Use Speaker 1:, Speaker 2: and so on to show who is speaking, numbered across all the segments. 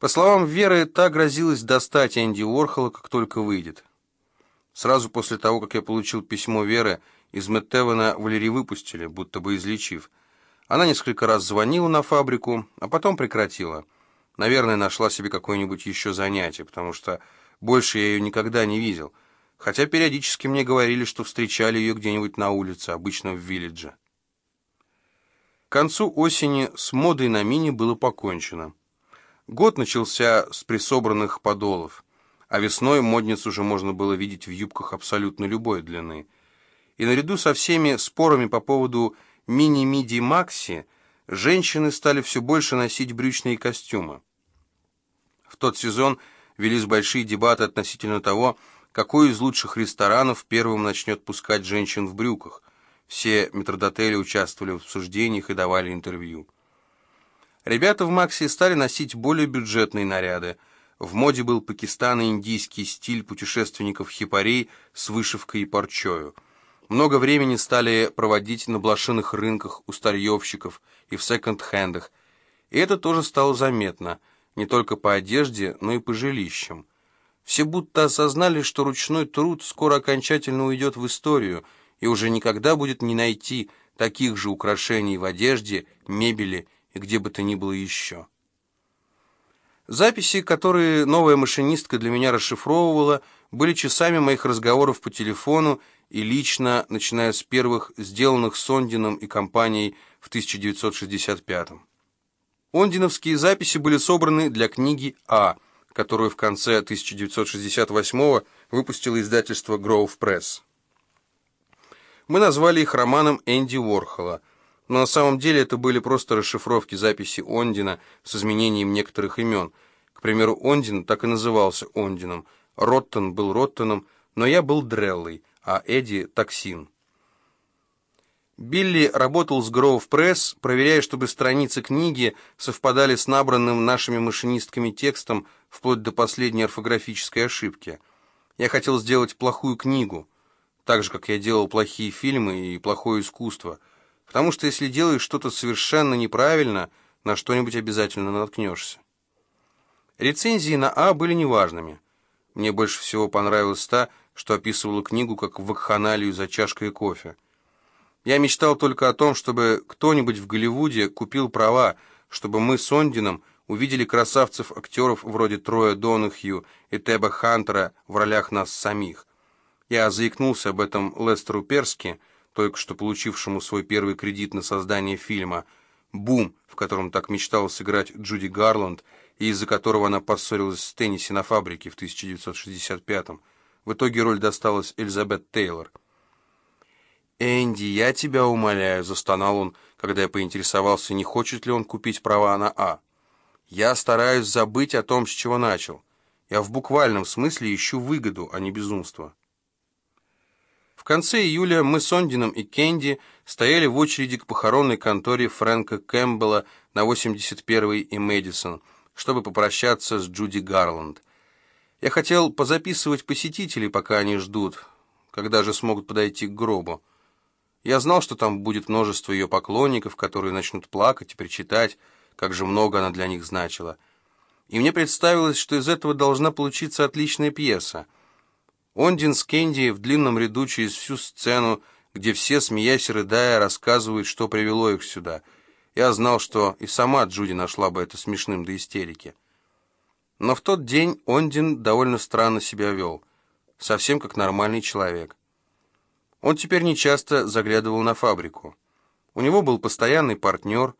Speaker 1: По словам Веры, та грозилась достать Энди Уорхола, как только выйдет. Сразу после того, как я получил письмо Веры, из Мэттевена Валерий выпустили, будто бы излечив. Она несколько раз звонила на фабрику, а потом прекратила. Наверное, нашла себе какое-нибудь еще занятие, потому что больше я ее никогда не видел. Хотя периодически мне говорили, что встречали ее где-нибудь на улице, обычно в Виллидже. К концу осени с модой на мини было покончено. Год начался с присобранных подолов, а весной модниц уже можно было видеть в юбках абсолютно любой длины. И наряду со всеми спорами по поводу мини-миди-макси женщины стали все больше носить брючные костюмы. В тот сезон велись большие дебаты относительно того, какой из лучших ресторанов первым начнет пускать женщин в брюках. Все метрдотели участвовали в обсуждениях и давали интервью. Ребята в Макси стали носить более бюджетные наряды. В моде был пакистан и индийский стиль путешественников-хипарей с вышивкой и парчою. Много времени стали проводить на блошиных рынках у старьевщиков и в секонд-хендах. И это тоже стало заметно, не только по одежде, но и по жилищам. Все будто осознали, что ручной труд скоро окончательно уйдет в историю, и уже никогда будет не найти таких же украшений в одежде, мебели и где бы то ни было еще. Записи, которые новая машинистка для меня расшифровывала, были часами моих разговоров по телефону и лично, начиная с первых, сделанных Сондином и компанией в 1965 -м. Ондиновские записи были собраны для книги «А», которую в конце 1968 выпустило издательство Grove Press. Мы назвали их романом Энди Уорхола – но на самом деле это были просто расшифровки записи Ондина с изменением некоторых имен. К примеру, Ондин так и назывался Ондином, Роттон был Роттоном, но я был Дреллой, а Эдди — Токсин. Билли работал с Grove Press, проверяя, чтобы страницы книги совпадали с набранным нашими машинистками текстом вплоть до последней орфографической ошибки. Я хотел сделать плохую книгу, так же, как я делал плохие фильмы и плохое искусство — Потому что если делаешь что-то совершенно неправильно, на что-нибудь обязательно наткнешься. Рецензии на А были неважными. Мне больше всего понравилась та, что описывала книгу как вакханалию за чашкой кофе. Я мечтал только о том, чтобы кто-нибудь в Голливуде купил права, чтобы мы с Ондином увидели красавцев-актеров вроде Троя Донахью и Теба Хантера в ролях нас самих. Я заикнулся об этом Лестеру Перски, только что получившему свой первый кредит на создание фильма «Бум», в котором так мечтала сыграть Джуди Гарланд, и из-за которого она поссорилась с Тенниси на фабрике в 1965-м. В итоге роль досталась Элизабет Тейлор. «Энди, я тебя умоляю», — застонал он, когда я поинтересовался, не хочет ли он купить права на А. «Я стараюсь забыть о том, с чего начал. Я в буквальном смысле ищу выгоду, а не безумство». В конце июля мы с Ондином и Кенди стояли в очереди к похоронной конторе Фрэнка Кэмпбелла на 81-й и Мэдисон, чтобы попрощаться с Джуди Гарланд. Я хотел позаписывать посетителей, пока они ждут, когда же смогут подойти к гробу. Я знал, что там будет множество ее поклонников, которые начнут плакать и причитать, как же много она для них значила. И мне представилось, что из этого должна получиться отличная пьеса — Ондин с Кенди в длинном ряду через всю сцену, где все, смеясь и рыдая, рассказывают, что привело их сюда. Я знал, что и сама Джуди нашла бы это смешным до истерики. Но в тот день Ондин довольно странно себя вел, совсем как нормальный человек. Он теперь нечасто заглядывал на фабрику. У него был постоянный партнер.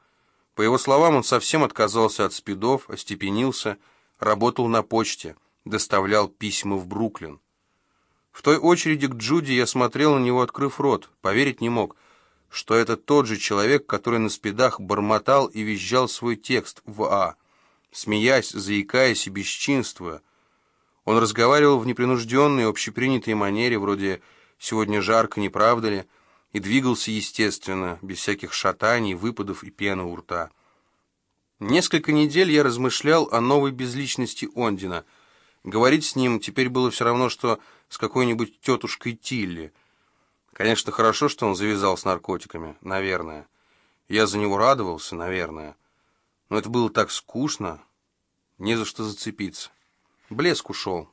Speaker 1: По его словам, он совсем отказался от спидов, остепенился, работал на почте, доставлял письма в Бруклин. В той очереди к Джуди я смотрел на него, открыв рот, поверить не мог, что это тот же человек, который на спидах бормотал и визжал свой текст в А, смеясь, заикаясь и бесчинствуя. Он разговаривал в непринужденной, общепринятой манере, вроде «сегодня жарко, не правда ли?», и двигался естественно, без всяких шатаний, выпадов и пены у рта. Несколько недель я размышлял о новой безличности Ондина. Говорить с ним теперь было все равно, что с какой-нибудь тетушкой Тилли. Конечно, хорошо, что он завязал с наркотиками, наверное. Я за него радовался, наверное. Но это было так скучно. не за что зацепиться. Блеск ушел.